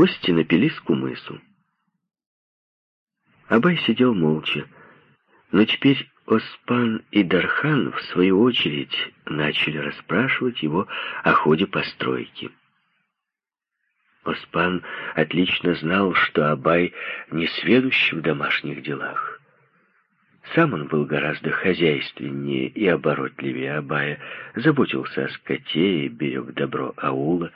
гости напились кумысу. Абай сидел молча, но теперь Оспан и Дархан, в свою очередь, начали расспрашивать его о ходе постройки. Оспан отлично знал, что Абай не сведущ в домашних делах. Сам он был гораздо хозяйственнее и оборотливее Абая, заботился о скоте и берег добро аула.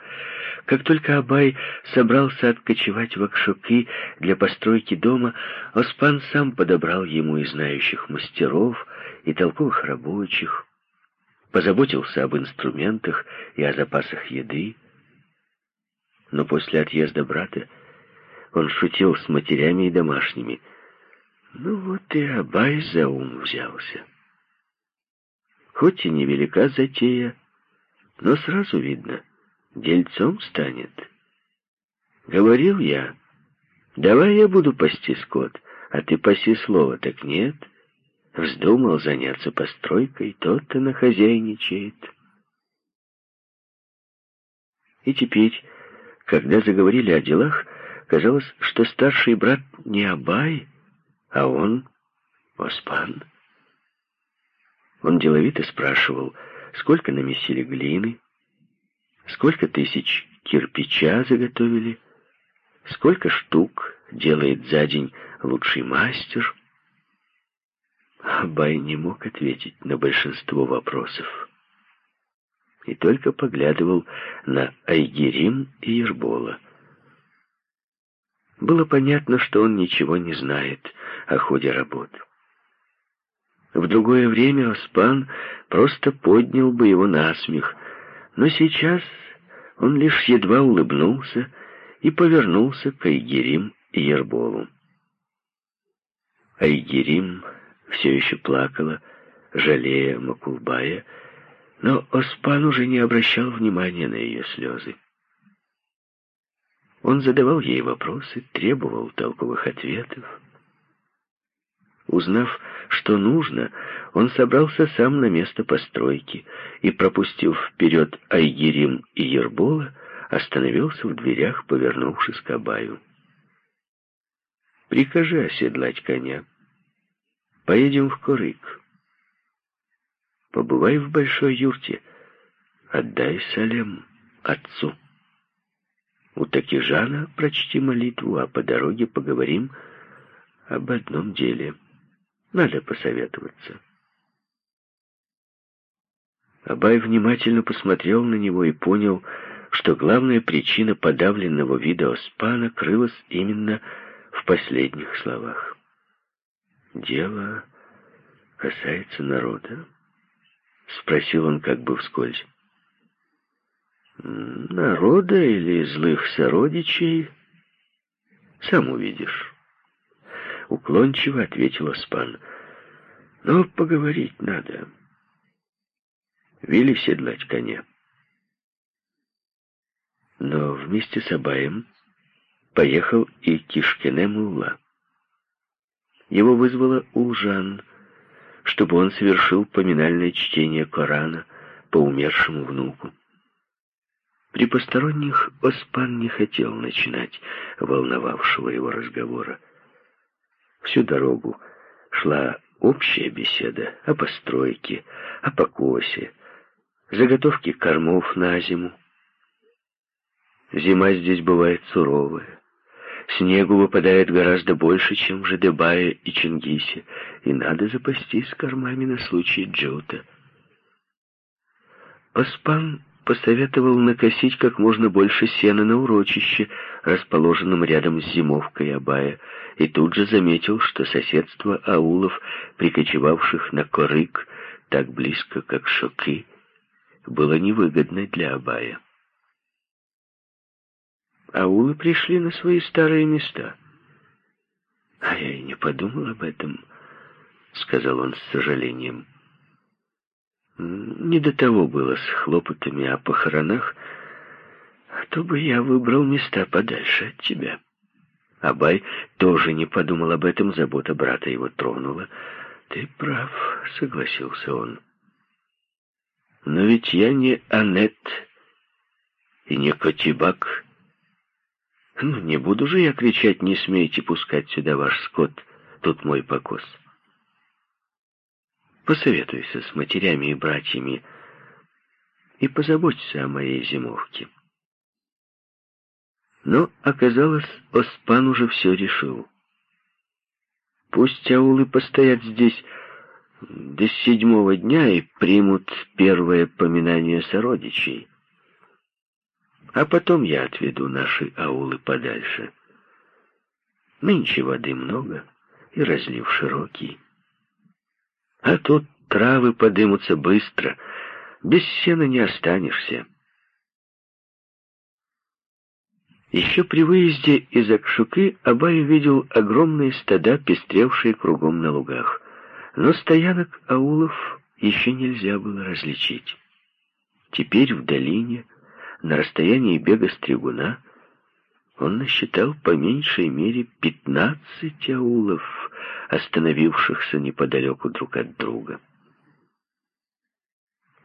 Как только Абай собрался откочевать в Акшуки для постройки дома, Оспан сам подобрал ему и знающих мастеров, и толковых рабочих, позаботился об инструментах и о запасах еды. Но после отъезда брата он шутил с матерями и домашними — ну вот и Абай за ум взялся. Хоть и невелика затея, но сразу видно, дельцом станет. Говорил я, давай я буду пасти скот, а ты паси слово, так нет. Вздумал заняться постройкой, тот-то нахозяйничает. И теперь, когда заговорили о делах, казалось, что старший брат не Абай, а он — Оспан. Он деловито спрашивал, сколько намесили глины, сколько тысяч кирпича заготовили, сколько штук делает за день лучший мастер. Абай не мог ответить на большинство вопросов и только поглядывал на Айгерим и Ербола. Было понятно, что он ничего не знает о ходе работ. В другое время Оспан просто поднял бы его на смех, но сейчас он лишь едва улыбнулся и повернулся к Айгерим и Ерболу. Айгерим все еще плакала, жалея Макулбая, но Оспан уже не обращал внимания на ее слезы. Он задавал ей вопросы, требовал толковых ответов. Узнав, что нужно, он собрался сам на место постройки и, пропустив вперед Айгерим и Ербола, остановился в дверях, повернувшись к Абаю. «Прикажи оседлать коня. Поедем в Корык. Побывай в большой юрте. Отдай Салем отцу». У Такижана прочти молитву, а по дороге поговорим об одном деле. Надо посоветоваться. Абай внимательно посмотрел на него и понял, что главная причина подавленного вида Оспана крылась именно в последних словах. «Дело касается народа?» — спросил он как бы вскользь. Народа или злых сородичей? Сам увидишь. Уклончиво ответил Оспан. Но поговорить надо. Вели седлать коня. Но вместе с Абаем поехал и Кишкене Мулла. Его вызвала Улжан, чтобы он совершил поминальное чтение Корана по умершему внуку. При посторонних Оспан не хотел начинать волновавшего его разговора. Всю дорогу шла общая беседа о постройке, о покосе, заготовке кормов на зиму. Зима здесь бывает суровая. Снегу выпадает гораздо больше, чем в Жадебае и Чингисе, и надо запастись кормами на случай джута. Оспан посоветовал накосить как можно больше сена на урочище, расположенном рядом с зимовкой Абая, и тут же заметил, что соседство аулов, прикочевавших на Корык так близко, как Шоки, было невыгодно для Абая. Аулы пришли на свои старые места. «А я и не подумал об этом», — сказал он с сожалением. Не до того было с хлопотами о похоронах, а то бы я выбрал места подальше от тебя. Абай тоже не подумал об этом, забота брата его тронула. Ты прав, согласился он. Но ведь я не Анет и не Котибак. Ну, не буду же я кричать, не смейте пускать сюда ваш скот, тут мой покос. Посоветуйся с матерями и братьями и позаботься о моей зимовке. Но, оказалось, Оспан уже все решил. Пусть аулы постоят здесь до седьмого дня и примут первое поминание сородичей. А потом я отведу наши аулы подальше. Нынче воды много, и разлив широкий. А тут травы подымутся быстро, без сена не останешься. Еще при выезде из Акшуки Абай видел огромные стада, пестревшие кругом на лугах. Но стоянок аулов еще нельзя было различить. Теперь в долине, на расстоянии бега стригуна, он насчитал по меньшей мере пятнадцать аулов, остановившихся неподалеку друг от друга.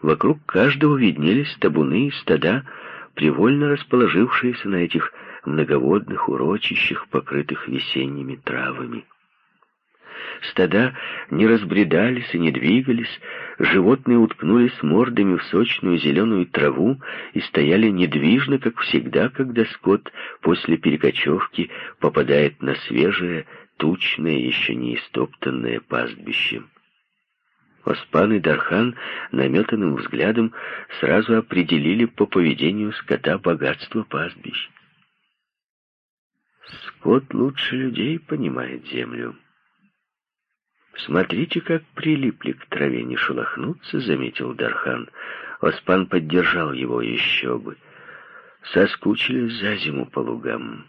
Вокруг каждого виднелись табуны и стада, привольно расположившиеся на этих многоводных урочищах, покрытых весенними травами. Стада не разбредались и не двигались, животные уткнулись мордами в сочную зеленую траву и стояли недвижно, как всегда, когда скот после перекочевки попадает на свежее, тучное, еще не истоптанное пастбище. Оспан и Дархан наметанным взглядом сразу определили по поведению скота богатство пастбищ. Скот лучше людей понимает землю. «Смотрите, как прилипли к траве, не шелохнуться», — заметил Дархан. Оспан поддержал его еще бы. Соскучились за зиму по лугам.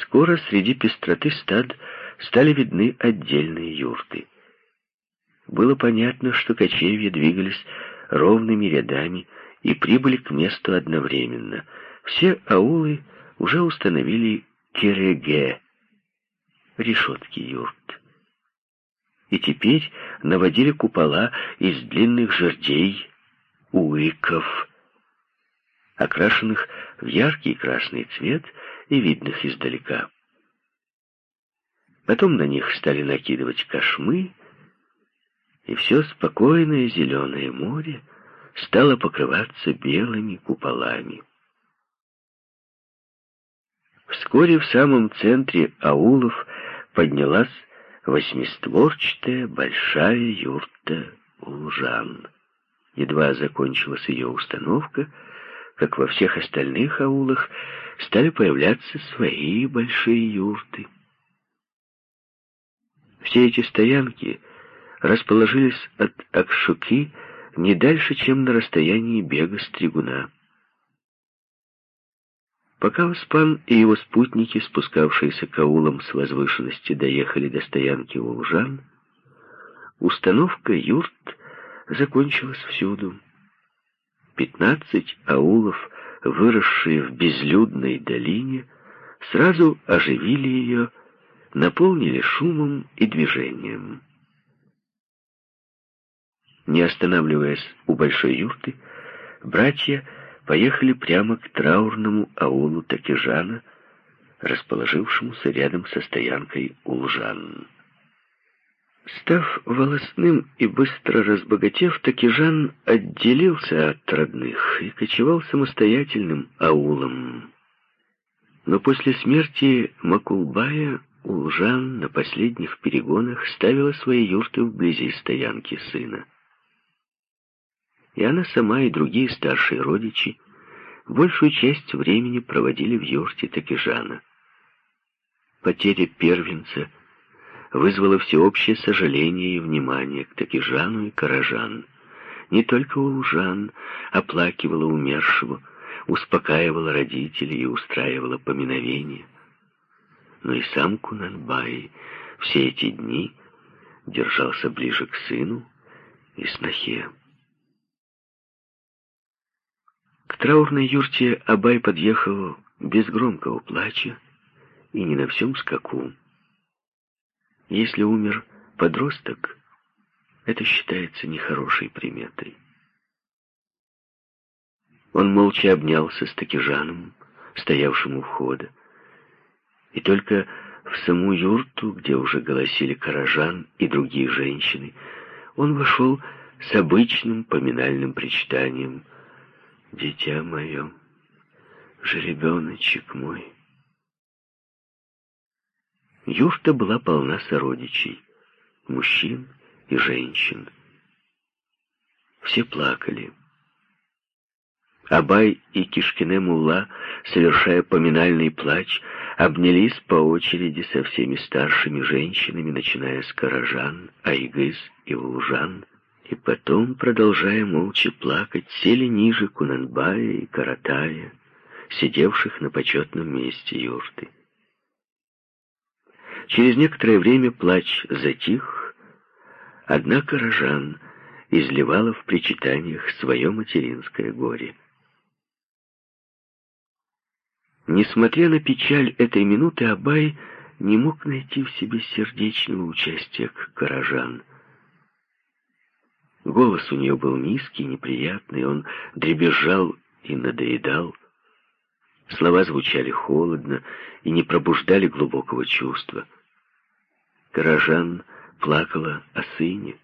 Скоро среди пестроты стад стали видны отдельные юрты. Было понятно, что кочевья двигались ровными рядами и прибыли к месту одновременно. Все аулы уже установили кереге, решетки юрт. И теперь наводили купола из длинных жердей, уиков, окрашенных в яркий красный цвет и видных издалека. Потом на них стали накидывать кошмы, и все спокойное зеленое море стало покрываться белыми куполами. Вскоре в самом центре аулов поднялась восьмистворчатая большая юрта Улжан. Едва закончилась ее установка, как во всех остальных аулах стали появляться свои большие юрты. Все эти стоянки расположились от Акшуки не дальше, чем на расстоянии бега стригуна. Пока Оспан и его спутники, спускавшиеся к аулам с возвышенности, доехали до стоянки Улжан, установка юрт закончилась всюду. Пятнадцать аулов, выросшие в безлюдной долине, сразу оживили ее, наполнили шумом и движением. Не останавливаясь у большой юрты, братья поехали прямо к траурному аулу Такижана, расположившемуся рядом со стоянкой Улжан. Став волосным и быстро разбогатев, Такижан отделился от родных и кочевал самостоятельным аулом. Но после смерти Макулбая Улжан на последних перегонах ставила свои юрты вблизи стоянки сына и она сама, и другие старшие родичи большую часть времени проводили в юрте Такижана. Потеря первенца вызвала всеобщее сожаление и внимание к Такижану и Каражан. Не только Улжан оплакивала умершего, успокаивала родителей и устраивала поминовение, но и сам Кунанбай все эти дни держался ближе к сыну и снохе. К траурной юрте Абай подъехал без громкого плача и не на всем скаку. Если умер подросток, это считается нехорошей приметой. Он молча обнялся с Такижаном, стоявшим у входа. И только в саму юрту, где уже голосили каражан и другие женщины, он вошел с обычным поминальным причитанием «Дитя мое, жеребеночек мой». Юрта была полна сородичей, мужчин и женщин. Все плакали. Абай и Кишкине Мулла, совершая поминальный плач, обнялись по очереди со всеми старшими женщинами, начиная с Каражан, Айгыз и Лужан, и потом, продолжая молча плакать, сели ниже Кунанбая и Каратая, сидевших на почетном месте юрты. Через некоторое время плач затих, однако Рожан изливала в причитаниях свое материнское горе. Несмотря на печаль этой минуты, Абай не мог найти в себе сердечного участия к Каражан. Голос у нее был низкий, неприятный, он дребезжал и надоедал. Слова звучали холодно и не пробуждали глубокого чувства. Каражан плакала о сыне,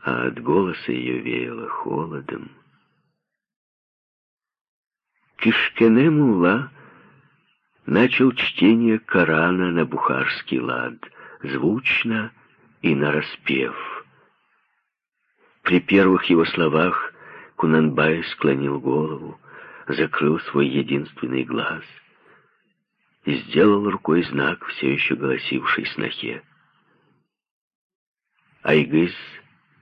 а от голоса ее веяло холодом. Кишкене Мула начал чтение Корана на бухарский лад, звучно и нараспев. При первых его словах Кунанбай склонил голову, закрыл свой единственный глаз и сделал рукой знак, все еще голосивший снохе. Айгыз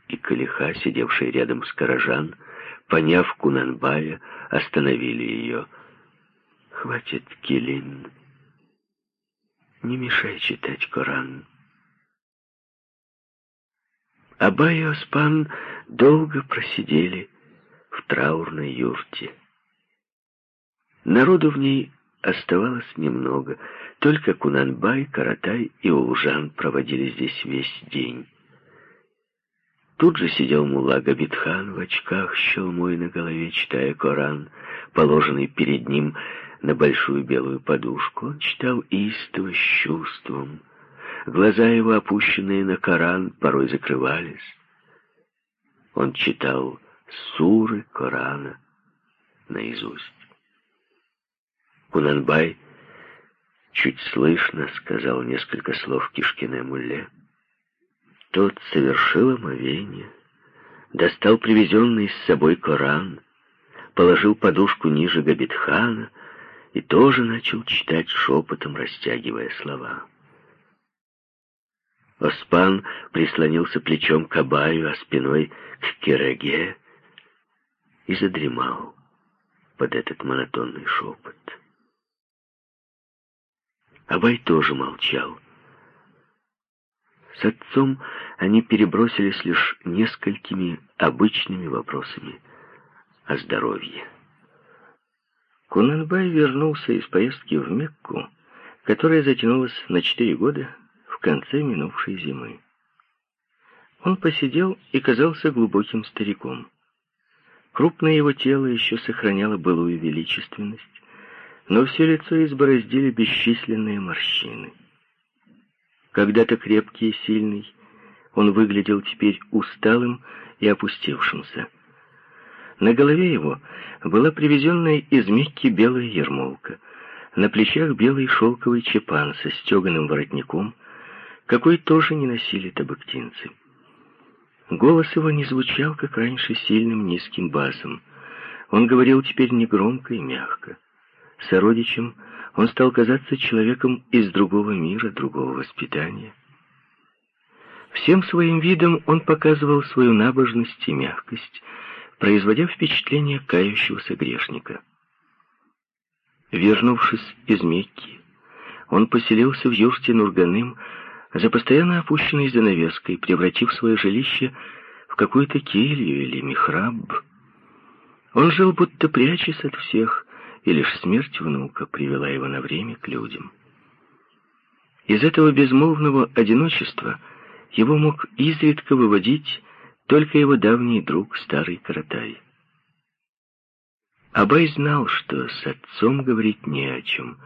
и Калиха, сидевшие рядом с Каражан, поняв Кунанбая, остановили ее. «Хватит, Килин. Не мешай читать Коран». Абай и Оспан долго просидели в траурной юрте. Народу в ней оставалось немного. Только Кунанбай, Каратай и Улжан проводили здесь весь день. Тут же сидел мулла Габитхан в очках, щелмой на голове, читая Коран, положенный перед ним на большую белую подушку. Он читал истово, с чувством. Глаза его, опущенные на Коран, порой закрывались. Он читал суры Корана наизусть. Кунанбай чуть слышно сказал несколько слов Кишкине Мулле. Тот совершил омовение, достал привезенный с собой Коран, положил подушку ниже Габитхана и тоже начал читать шепотом, растягивая слова. Оспан прислонился плечом к Абаю, а спиной к Кереге и задремал под этот монотонный шепот. Абай тоже молчал. С отцом они перебросились лишь несколькими обычными вопросами о здоровье. Кунанбай вернулся из поездки в Мекку, которая затянулась на четыре года конце минувшей зимы. Он посидел и казался глубоким стариком. Крупное его тело еще сохраняло былую величественность, но все лицо избороздили бесчисленные морщины. Когда-то крепкий и сильный, он выглядел теперь усталым и опустевшимся. На голове его была привезенная из Мекки белая ермолка, на плечах белый шелковый чепан со стеганым воротником, какой тоже не носили табактинцы. Голос его не звучал, как раньше, сильным низким басом. Он говорил теперь негромко и мягко. Сородичем он стал казаться человеком из другого мира, другого воспитания. Всем своим видом он показывал свою набожность и мягкость, производя впечатление кающегося грешника. Вернувшись из Мекки, он поселился в юрте Нурганым за постоянно опущенной занавеской, превратив свое жилище в какую-то келью или михраб. Он жил, будто прячась от всех, и лишь смерть внука привела его на время к людям. Из этого безмолвного одиночества его мог изредка выводить только его давний друг, старый Каратай. Абай знал, что с отцом говорить не о чем,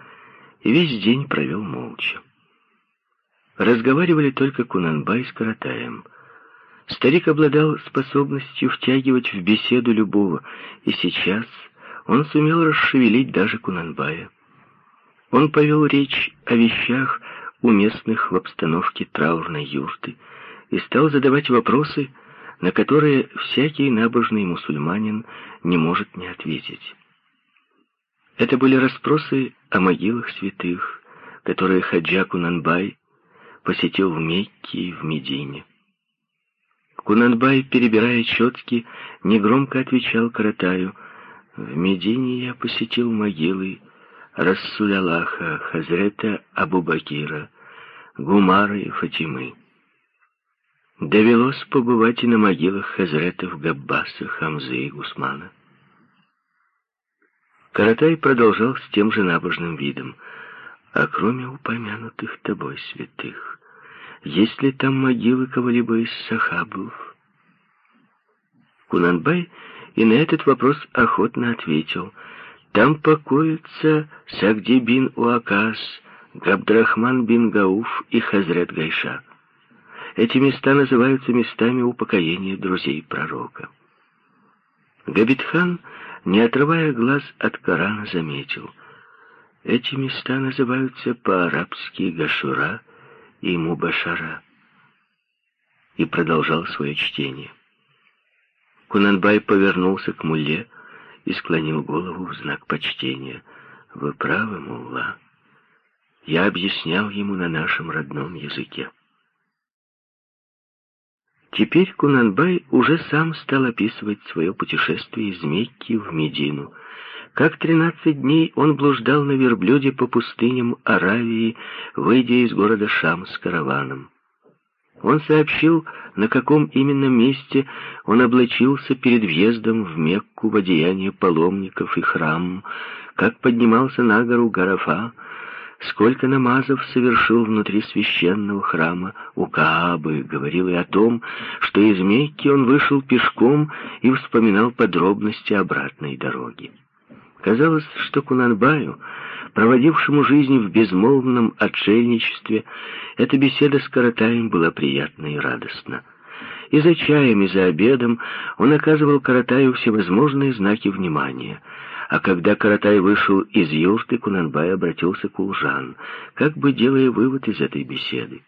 и весь день провел молча. Разговаривали только Кунанбай с Каратаем. Старик обладал способностью втягивать в беседу любого, и сейчас он сумел расшевелить даже Кунанбая. Он повел речь о вещах, уместных в обстановке траурной юрты, и стал задавать вопросы, на которые всякий набожный мусульманин не может не ответить. Это были расспросы о могилах святых, которые Хаджа Кунанбай посетил в Мекке и в Медине. Кунанбай, перебирая четки, негромко отвечал Каратаю, «В Медине я посетил могилы Рассуль Аллаха, Хазрета Абу Бакира, Гумара и Фатимы. Довелось побывать и на могилах Хазретов Габбаса, Хамзы и Гусмана. Каратай продолжал с тем же набожным видом. А кроме упомянутых тобой святых, есть ли там могилы кого-либо из сахабов? Кунанбай и на этот вопрос охотно ответил. Там покоятся Сагди бин Уакас, Габдрахман бин Гауф и Хазрет Гайша. Эти места называются местами упокоения друзей пророка. Габитхан, не отрывая глаз от Корана, заметил — эти места называются по-арабски Гашура и Мубашара. И продолжал свое чтение. Кунанбай повернулся к мулле и склонил голову в знак почтения. «Вы правы, мулла. Я объяснял ему на нашем родном языке». Теперь Кунанбай уже сам стал описывать свое путешествие из Мекки в Медину — как тринадцать дней он блуждал на верблюде по пустыням Аравии, выйдя из города Шам с караваном. Он сообщил, на каком именно месте он облачился перед въездом в Мекку в одеяние паломников и храм, как поднимался на гору Гарафа, сколько намазов совершил внутри священного храма у Каабы, говорил и о том, что из Мекки он вышел пешком и вспоминал подробности обратной дороги. Казалось, что Кунанбаю, проводившему жизнь в безмолвном отшельничестве, эта беседа с Каратаем была приятна и радостна. И за чаем, и за обедом он оказывал Каратаю всевозможные знаки внимания. А когда Каратай вышел из юрты, Кунанбай обратился к Улжан, как бы делая вывод из этой беседы.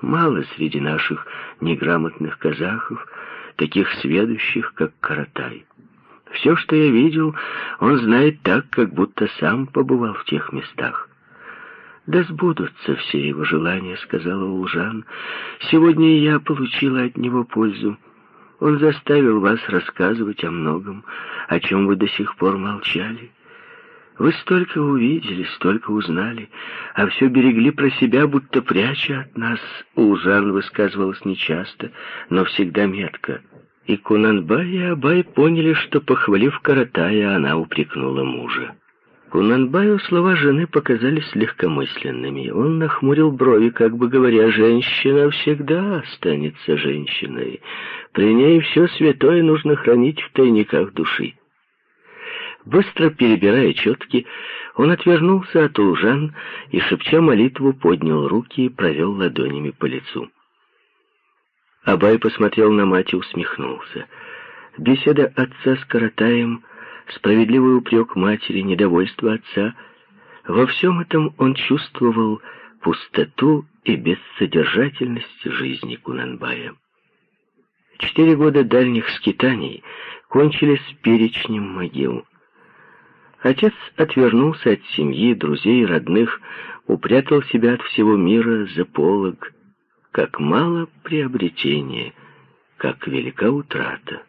Мало среди наших неграмотных казахов таких сведущих, как Каратай. Все, что я видел, он знает так, как будто сам побывал в тех местах. «Да сбудутся все его желания», — сказала Улжан. «Сегодня я получила от него пользу. Он заставил вас рассказывать о многом, о чем вы до сих пор молчали. Вы столько увидели, столько узнали, а все берегли про себя, будто пряча от нас». Улжан высказывалась нечасто, но всегда метко. И Кунанбай и Абай поняли, что, похвалив Каратая, она упрекнула мужа. Кунанбаю слова жены показались легкомысленными. Он нахмурил брови, как бы говоря, «Женщина всегда останется женщиной. При ней все святое нужно хранить в тайниках души». Быстро перебирая четки, он отвернулся от лужан и, шепча молитву, поднял руки и провел ладонями по лицу. Абай посмотрел на мать и усмехнулся. Беседа отца с Каратаем, справедливый упрек матери, недовольство отца — во всем этом он чувствовал пустоту и бессодержательность жизни Кунанбая. Четыре года дальних скитаний кончились перечнем могил. Отец отвернулся от семьи, друзей, родных, упрятал себя от всего мира за полог, как мало приобретение, как велика утрата.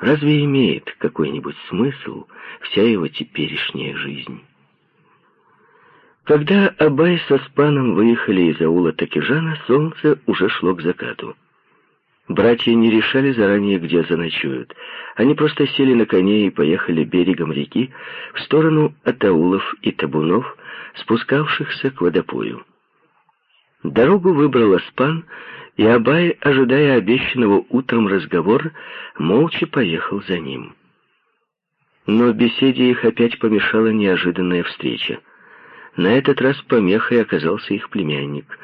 Разве имеет какой-нибудь смысл вся его теперешняя жизнь? Когда Абай со Спаном выехали из аула Такижана, солнце уже шло к закату. Братья не решали заранее, где заночуют. Они просто сели на коней и поехали берегом реки в сторону от аулов и табунов, спускавшихся к водопою. Дорогу выбрал Аспан, и Абай, ожидая обещанного утром разговора, молча поехал за ним. Но беседе их опять помешала неожиданная встреча. На этот раз помехой оказался их племянник,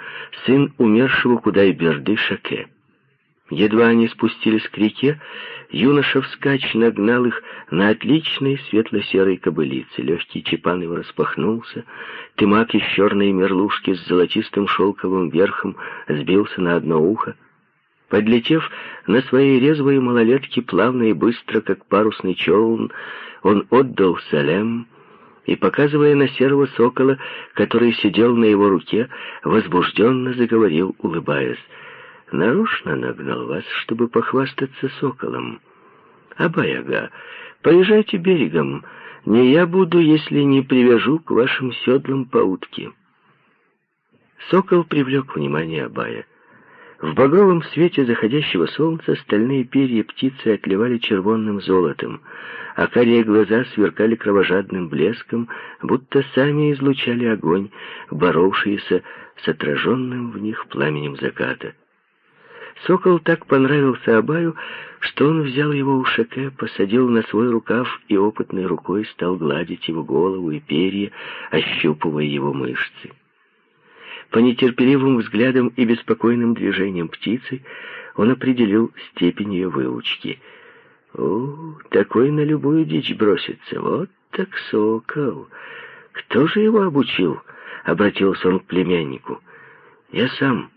сын умершего Кудай-Берды Шаке. Едва они спустились к реке, юноша вскач нагнал их на отличной светло-серой кобылице. Легкий чепан его распахнулся, тымак из черной мерлушки с золотистым шелковым верхом сбился на одно ухо. Подлетев на своей резвой малолетке плавно и быстро, как парусный челн, он отдал салем и, показывая на серого сокола, который сидел на его руке, возбужденно заговорил, улыбаясь — нарочно нагнал вас, чтобы похвастаться соколом. Абаяга, поезжайте берегом, не я буду, если не привяжу к вашим седлам по утке. Сокол привлек внимание Абая. В багровом свете заходящего солнца стальные перья птицы отливали червонным золотом, а карие глаза сверкали кровожадным блеском, будто сами излучали огонь, боровшийся с отраженным в них пламенем заката. Сокол так понравился Абаю, что он взял его у шаке, посадил на свой рукав и опытной рукой стал гладить его голову и перья, ощупывая его мышцы. По нетерпеливым взглядам и беспокойным движениям птицы он определил степень ее выучки. «О, такой на любую дичь бросится! Вот так сокол! Кто же его обучил?» — обратился он к племяннику. «Я сам.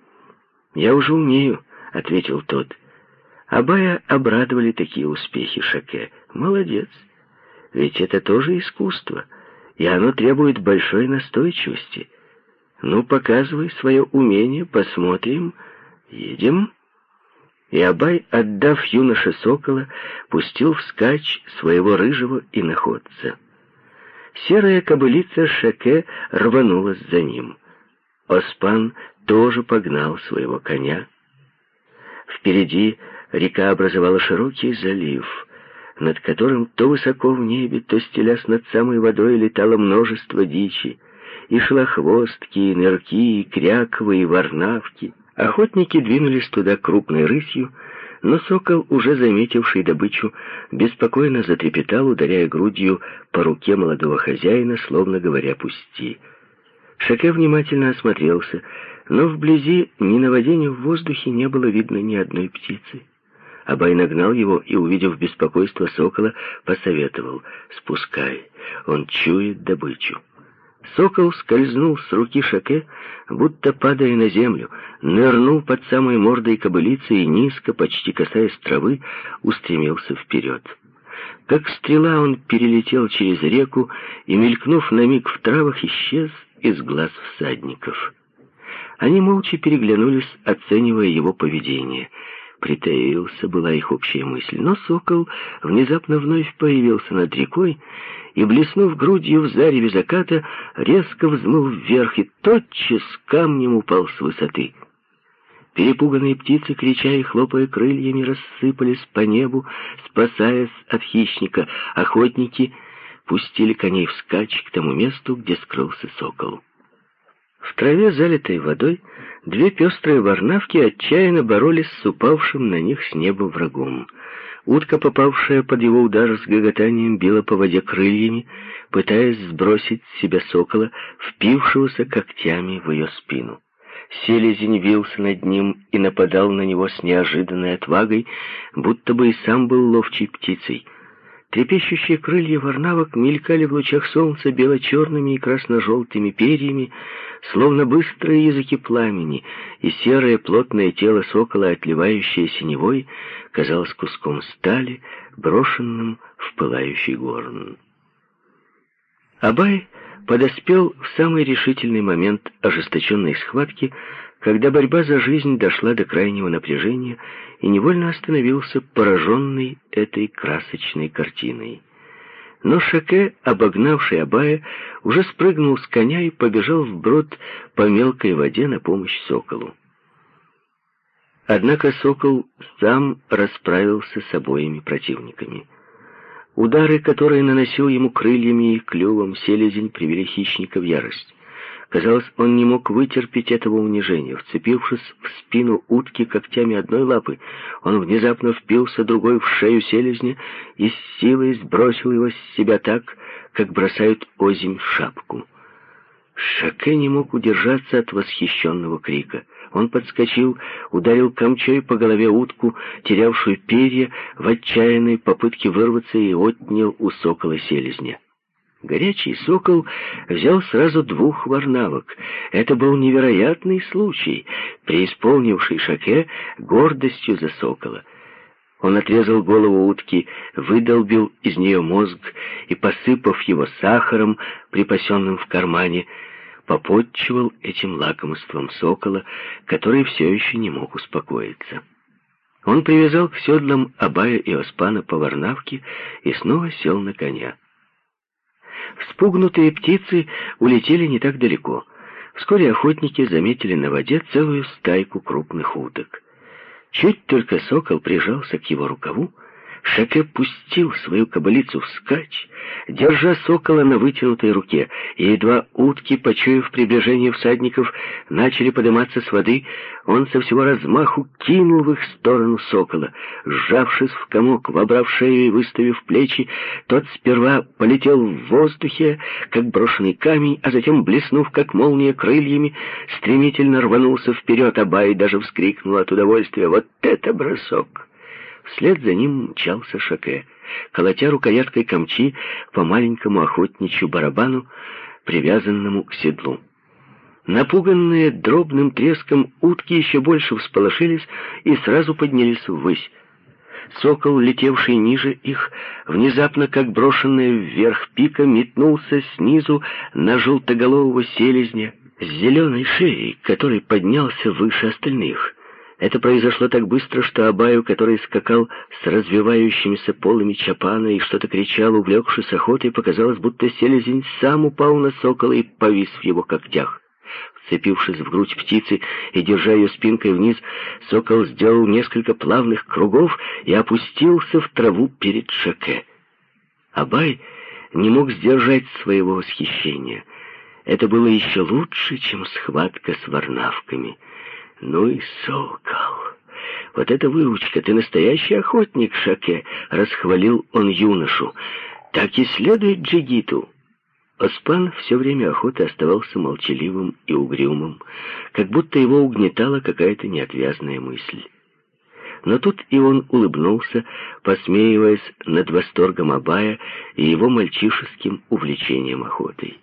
Я уже умею ответил тот. Абая обрадовали такие успехи Шаке. Молодец. Ведь это тоже искусство, и оно требует большой настойчивости. Ну, показывай свое умение, посмотрим. Едем. И Абай, отдав юноше сокола, пустил вскачь своего рыжего иноходца. Серая кобылица Шаке рванулась за ним. Оспан тоже погнал своего коня, Впереди река образовала широкий залив, над которым то высоко в небе, то стелясь над самой водой летало множество дичи, и шлохвостки, и нырки, и кряковы, и варнавки. Охотники двинулись туда крупной рысью, но сокол, уже заметивший добычу, беспокойно затрепетал, ударяя грудью по руке молодого хозяина, словно говоря «пусти». Шаке внимательно осмотрелся, но вблизи ни на воде, ни в воздухе не было видно ни одной птицы. Абай нагнал его и, увидев беспокойство сокола, посоветовал «Спускай, он чует добычу». Сокол скользнул с руки Шаке, будто падая на землю, нырнул под самой мордой кобылицы и низко, почти касаясь травы, устремился вперед. Как стрела он перелетел через реку и, мелькнув на миг в травах, исчез из глаз всадников. Они молча переглянулись, оценивая его поведение. Притаился была их общая мысль, но сокол внезапно вновь появился над рекой и, блеснув грудью в зареве заката, резко взмыл вверх и тотчас камнем упал с высоты. Перепуганные птицы, крича и хлопая крыльями, рассыпались по небу, спасаясь от хищника. Охотники пустили коней вскачь к тому месту, где скрылся сокол. В траве, залитой водой, две пестрые варнавки отчаянно боролись с упавшим на них с неба врагом. Утка, попавшая под его удар с гоготанием, била по воде крыльями, пытаясь сбросить с себя сокола, впившегося когтями в ее спину. Селезень вился над ним и нападал на него с неожиданной отвагой, будто бы и сам был ловчей птицей. Трепещущие крылья варнавок мелькали в лучах солнца бело-черными и красно-желтыми перьями, словно быстрые языки пламени, и серое плотное тело сокола, отливающее синевой, казалось куском стали, брошенным в пылающий горн. Абай подоспел в самый решительный момент ожесточенной схватки, когда борьба за жизнь дошла до крайнего напряжения и невольно остановился, пораженный этой красочной картиной. Но Шаке, обогнавший Абая, уже спрыгнул с коня и побежал вброд по мелкой воде на помощь соколу. Однако сокол сам расправился с обоими противниками. Удары, которые наносил ему крыльями и клювом, селезень привели хищника в ярость. Казалось, он не мог вытерпеть этого унижения. Вцепившись в спину утки когтями одной лапы, он внезапно впился другой в шею селезня и с силой сбросил его с себя так, как бросают озимь шапку. Шаке не мог удержаться от восхищенного крика. Он подскочил, ударил камчой по голове утку, терявшую перья, в отчаянной попытке вырваться и отнял у сокола селезня. Горячий сокол взял сразу двух варнавок. Это был невероятный случай, преисполнивший Шаке гордостью за сокола. Он отрезал голову утки, выдолбил из нее мозг и, посыпав его сахаром, припасенным в кармане, попотчевал этим лакомством сокола, который все еще не мог успокоиться. Он привязал к седлам Абая и Оспана по варнавке и снова сел на коня. Вспугнутые птицы улетели не так далеко. Вскоре охотники заметили на воде целую стайку крупных уток. Чуть только сокол прижался к его рукаву, Шаке пустил свою кобылицу вскачь, держа сокола на вытянутой руке, и едва утки, почуяв приближение всадников, начали подниматься с воды, он со всего размаху кинул в их сторону сокола. Сжавшись в комок, вобрав шею и выставив плечи, тот сперва полетел в воздухе, как брошенный камень, а затем, блеснув, как молния крыльями, стремительно рванулся вперед, а Бай даже вскрикнул от удовольствия. «Вот это бросок!» Вслед за ним мчался Шаке, колотя рукояткой камчи по маленькому охотничью барабану, привязанному к седлу. Напуганные дробным треском утки еще больше всполошились и сразу поднялись ввысь. Сокол, летевший ниже их, внезапно, как брошенная вверх пика, метнулся снизу на желтоголового селезня с зеленой шеей, который поднялся выше остальных. Это произошло так быстро, что Абаю, который скакал с развивающимися полами чапана и что-то кричал, увлекшись охотой, показалось, будто селезень сам упал на сокола и повис в его когтях. Вцепившись в грудь птицы и держа ее спинкой вниз, сокол сделал несколько плавных кругов и опустился в траву перед Шаке. Абай не мог сдержать своего восхищения. Это было еще лучше, чем схватка с варнавками — ну и сокол. Вот это выучка, ты настоящий охотник, Шаке, расхвалил он юношу. Так и следует джигиту. Оспан все время охоты оставался молчаливым и угрюмым, как будто его угнетала какая-то неотвязная мысль. Но тут и он улыбнулся, посмеиваясь над восторгом Абая и его мальчишеским увлечением охотой.